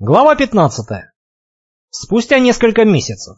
Глава 15. Спустя несколько месяцев.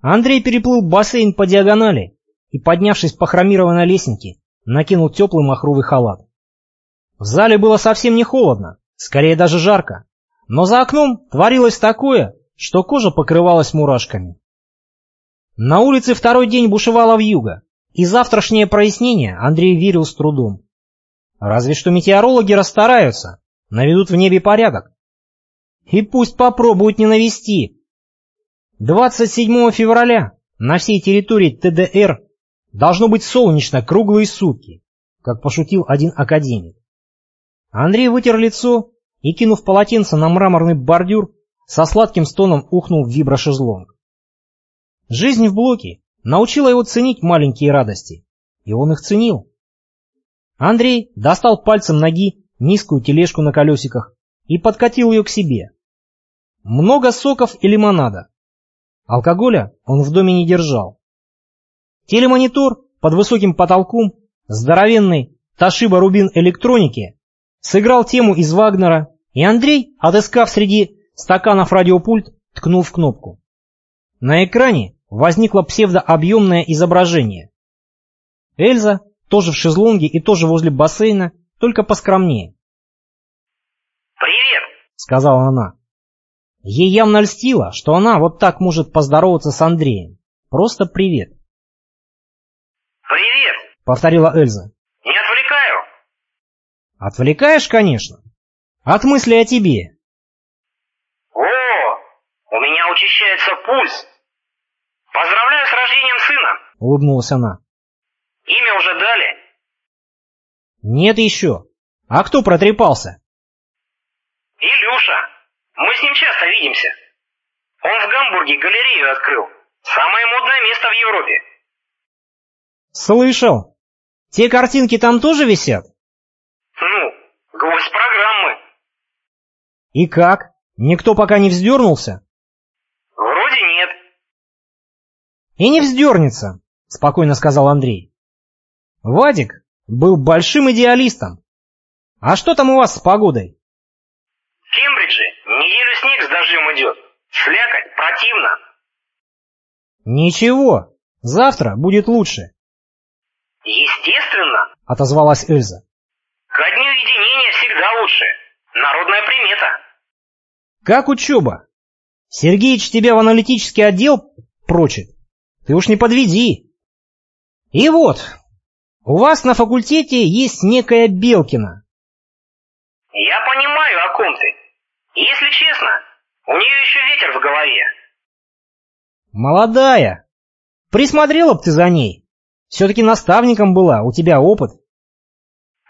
Андрей переплыл бассейн по диагонали и, поднявшись по хромированной лесенке, накинул теплый махровый халат. В зале было совсем не холодно, скорее даже жарко, но за окном творилось такое, что кожа покрывалась мурашками. На улице второй день бушевало вьюга, и завтрашнее прояснение Андрей верил с трудом. Разве что метеорологи расстараются, наведут в небе порядок. И пусть попробуют не навести. 27 февраля на всей территории ТДР должно быть солнечно круглые сутки, как пошутил один академик. Андрей вытер лицо и, кинув полотенце на мраморный бордюр, со сладким стоном ухнул в виброшезлонг. Жизнь в блоке научила его ценить маленькие радости, и он их ценил. Андрей достал пальцем ноги низкую тележку на колесиках и подкатил ее к себе. Много соков и лимонада. Алкоголя он в доме не держал. Телемонитор под высоким потолком, здоровенный Rubin электроники, сыграл тему из Вагнера, и Андрей, отыскав среди стаканов радиопульт, ткнул в кнопку. На экране возникло псевдообъемное изображение. Эльза, тоже в шезлонге и тоже возле бассейна, только поскромнее. «Привет!» — сказала она. Ей явно льстило, что она вот так может поздороваться с Андреем. Просто привет. «Привет!» — повторила Эльза. «Не отвлекаю?» «Отвлекаешь, конечно. От мысли о тебе». «О, у меня учащается пульс. Поздравляю с рождением сына!» — улыбнулась она. «Имя уже дали?» «Нет еще. А кто протрепался?» «Илюша. Мы с ним часто видимся. Он в Гамбурге галерею открыл. Самое модное место в Европе». «Слышал. Те картинки там тоже висят?» «Ну, гвоздь программы». «И как? Никто пока не вздернулся?» «Вроде нет». «И не вздернется», — спокойно сказал Андрей. «Вадик был большим идеалистом. А что там у вас с погодой?» В Кембридже неделю снег с дождем идет. Слякоть противно. «Ничего, завтра будет лучше», Естественно. — отозвалась Эльза. Ко дню единения всегда лучше. Народная примета. «Как учеба? Сергеич тебя в аналитический отдел прочит? Ты уж не подведи». «И вот, у вас на факультете есть некая Белкина». Я понимаю, о ком ты. Если честно, у нее еще ветер в голове. «Молодая. Присмотрела б ты за ней. Все-таки наставником была, у тебя опыт».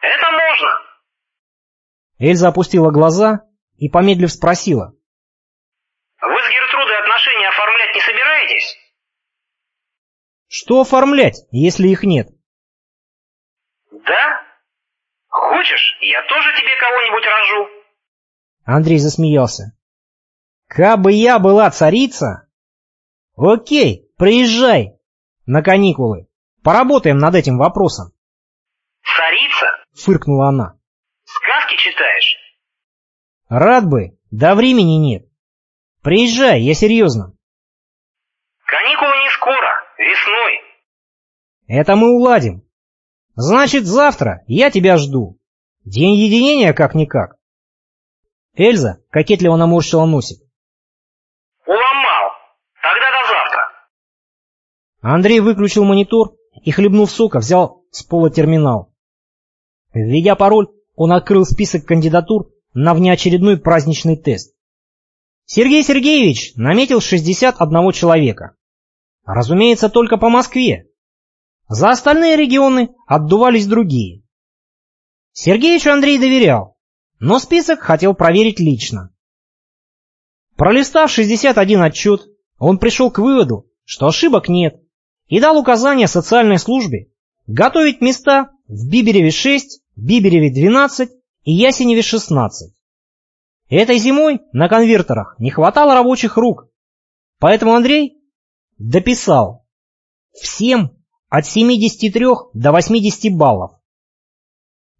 Это можно. Эльза опустила глаза и, помедлив, спросила. Вы с Гертрудой отношения оформлять не собираетесь? «Что оформлять, если их нет?» Да? Хочешь, я тоже тебе кого-нибудь рожу? Андрей засмеялся. «Кабы я была царица...» «Окей, приезжай на каникулы. Поработаем над этим вопросом», Царица? — фыркнула она. Сказки читаешь? «Рад бы, да времени нет. Приезжай, я серьезно. Каникулы не скоро, весной. Это мы уладим. Значит, завтра я тебя жду. День единения как-никак». Эльза кокетливо наморщила носик. Уломал. Тогда до завтра. Андрей выключил монитор и, хлебнув сока, взял с пола терминал. Введя пароль, он открыл список кандидатур на внеочередной праздничный тест. Сергей Сергеевич наметил 61 человека. Разумеется, только по Москве. За остальные регионы отдувались другие. Сергеевичу Андрей доверял, но список хотел проверить лично. Пролистав 61 отчет, он пришел к выводу, что ошибок нет, и дал указание социальной службе готовить места в Бибереве 6, Бибереве 12 и Ясеневе 16. Этой зимой на конвертерах не хватало рабочих рук, поэтому Андрей дописал всем от 73 до 80 баллов.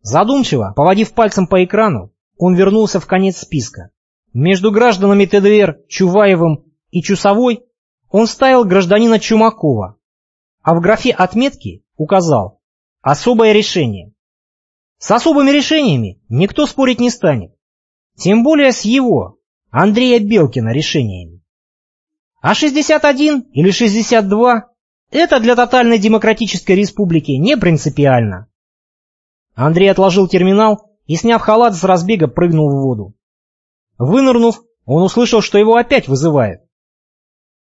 Задумчиво, поводив пальцем по экрану, он вернулся в конец списка. Между гражданами ТДР Чуваевым и Чусовой он ставил гражданина Чумакова, а в графе отметки указал «Особое решение». С особыми решениями никто спорить не станет, тем более с его, Андрея Белкина, решениями. А 61 или 62 – это для тотальной демократической республики не принципиально. Андрей отложил терминал и, сняв халат, с разбега прыгнул в воду. Вынырнув, он услышал, что его опять вызывают.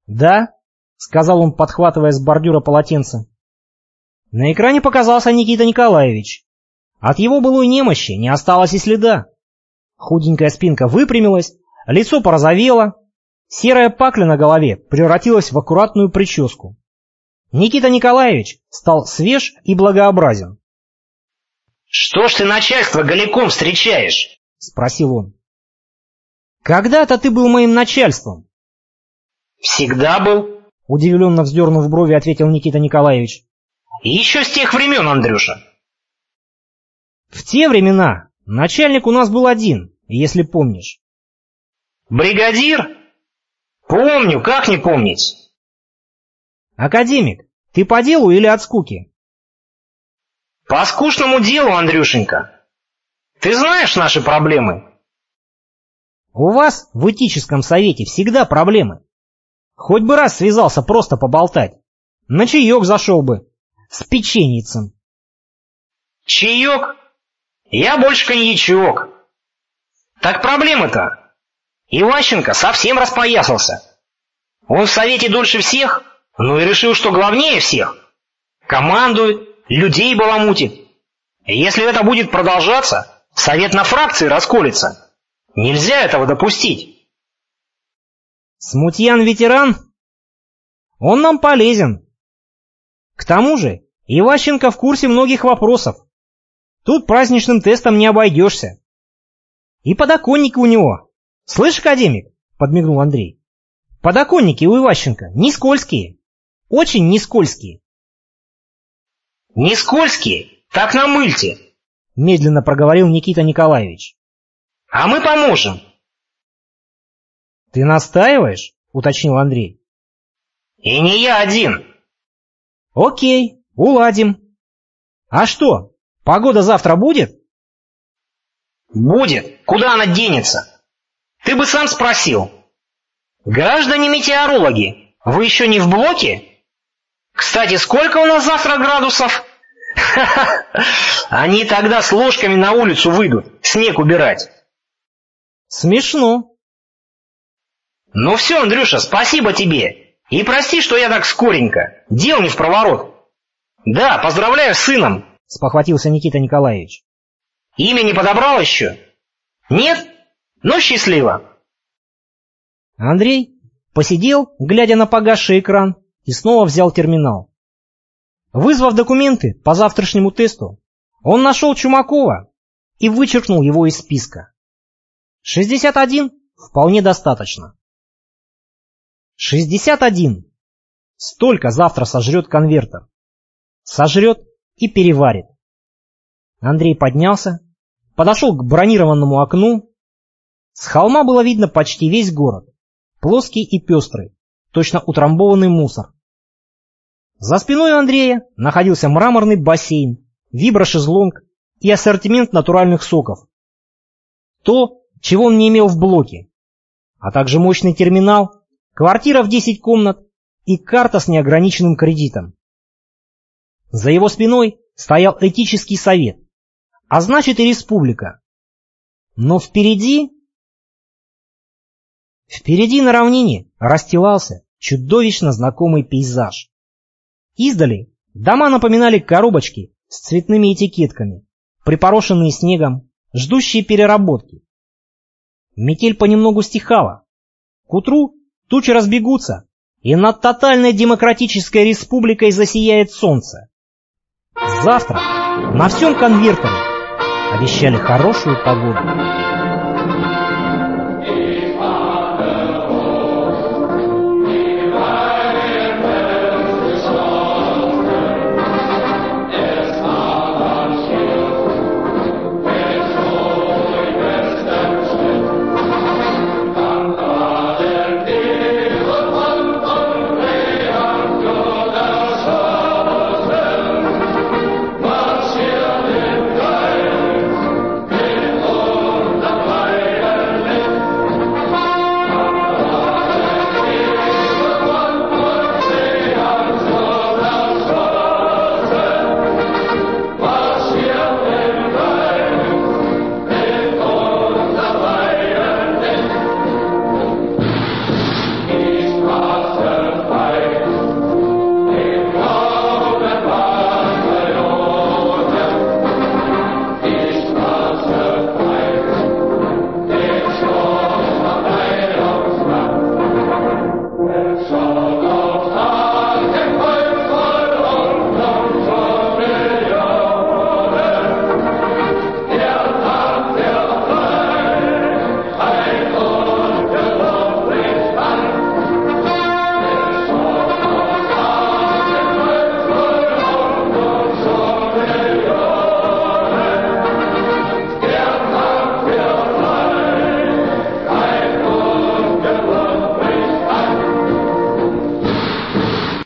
«Да», — сказал он, подхватывая с бордюра полотенце. На экране показался Никита Николаевич. От его былой немощи не осталось и следа. Худенькая спинка выпрямилась, лицо порозовело, серая пакля на голове превратилась в аккуратную прическу. Никита Николаевич стал свеж и благообразен. «Что ж ты начальство голиком встречаешь?» — спросил он. «Когда-то ты был моим начальством». «Всегда был», — удивленно вздернув брови, ответил Никита Николаевич. «Еще с тех времен, Андрюша». «В те времена начальник у нас был один, если помнишь». «Бригадир? Помню, как не помнить?» «Академик, ты по делу или от скуки?» По скучному делу, Андрюшенька. Ты знаешь наши проблемы? У вас в этическом совете всегда проблемы. Хоть бы раз связался просто поболтать. На чаек зашел бы. С печеницем. Чаек? Я больше коньячок. Так проблемы-то. Иващенко совсем распоясался. Он в совете дольше всех, ну и решил, что главнее всех. Командует, людей баламутит. Если это будет продолжаться, совет на фракции расколется. Нельзя этого допустить. Смутьян-ветеран? Он нам полезен. К тому же, Иващенко в курсе многих вопросов. Тут праздничным тестом не обойдешься. И подоконники у него. Слышь, академик, подмигнул Андрей. Подоконники у Иващенко не скользкие. Очень не скользкие. «Не скользкие, так на мыльте», — медленно проговорил Никита Николаевич. «А мы поможем». «Ты настаиваешь?» — уточнил Андрей. «И не я один». «Окей, уладим. А что, погода завтра будет?» «Будет. Куда она денется? Ты бы сам спросил. Граждане метеорологи, вы еще не в блоке?» Кстати, сколько у нас завтра градусов? Они тогда с ложками на улицу выйдут, снег убирать. Смешно. Ну все, Андрюша, спасибо тебе. И прости, что я так скоренько. Дел не в проворот. Да, поздравляю с сыном, спохватился Никита Николаевич. Имя не подобрал еще? Нет? Ну, счастливо. Андрей посидел, глядя на погасший экран, и снова взял терминал. Вызвав документы по завтрашнему тесту, он нашел Чумакова и вычеркнул его из списка. 61 вполне достаточно. 61. Столько завтра сожрет конвертер. Сожрет и переварит. Андрей поднялся, подошел к бронированному окну. С холма было видно почти весь город, плоский и пестрый, точно утрамбованный мусор. За спиной Андрея находился мраморный бассейн, виброшезлонг и ассортимент натуральных соков. То, чего он не имел в блоке, а также мощный терминал, квартира в 10 комнат и карта с неограниченным кредитом. За его спиной стоял этический совет, а значит и республика. Но впереди... Впереди на равнине расстилался чудовищно знакомый пейзаж. Издали дома напоминали коробочки с цветными этикетками, припорошенные снегом, ждущие переработки. Метель понемногу стихала. К утру тучи разбегутся, и над тотальной демократической республикой засияет солнце. Завтра на всем конвертере обещали хорошую погоду.